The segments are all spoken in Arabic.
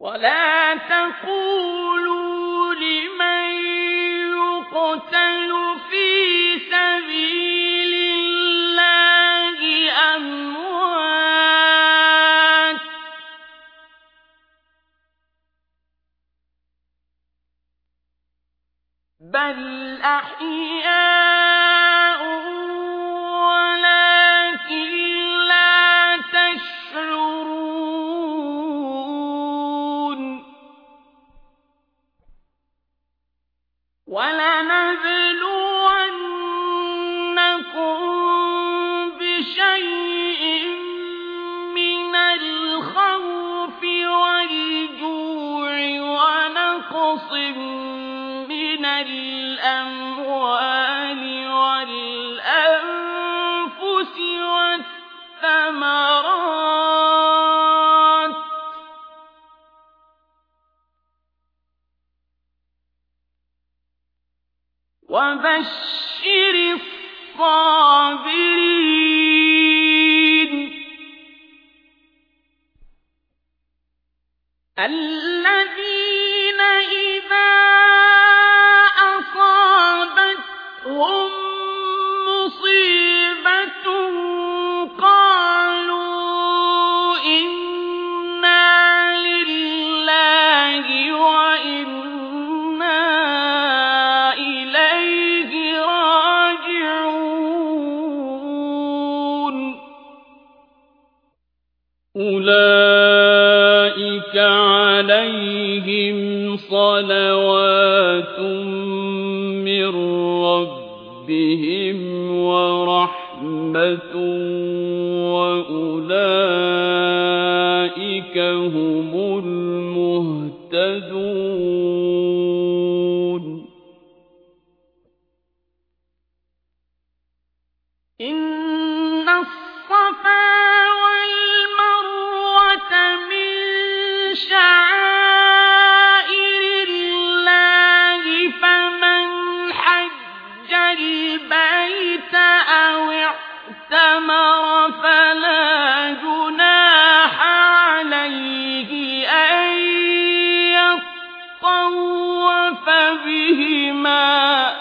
ولا تقولوا لمن يقتل في سبيل الله أموات بل أحياء ولنبلونكم وبشر الصابرين. الذين إذا أصابتهم مصيبة أولئك عليهم صلوات من ربهم ورحمة وأولئك اعتمر فلا جناح عليه أن يطوف بهما.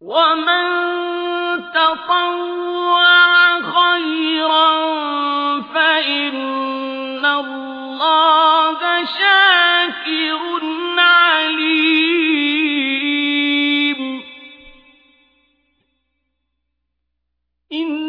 ومن تطوع خيرا فإن الله شاكر إن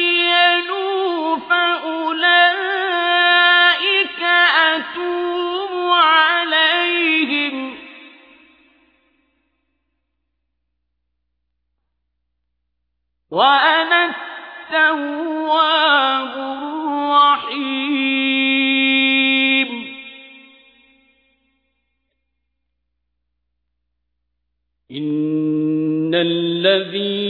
وبينوا فأولئك أتوب عليهم وأنا التواب الرحيم إن الذين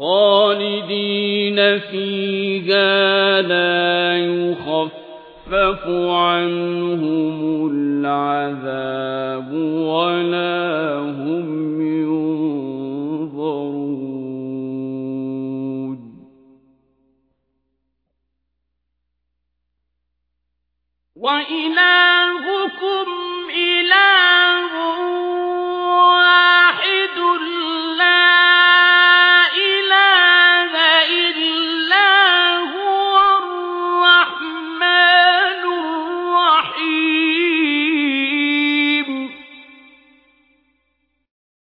خالدين فيها لا يخفف عنهم العذاب ولا هم ينظرون. وإلهكم إله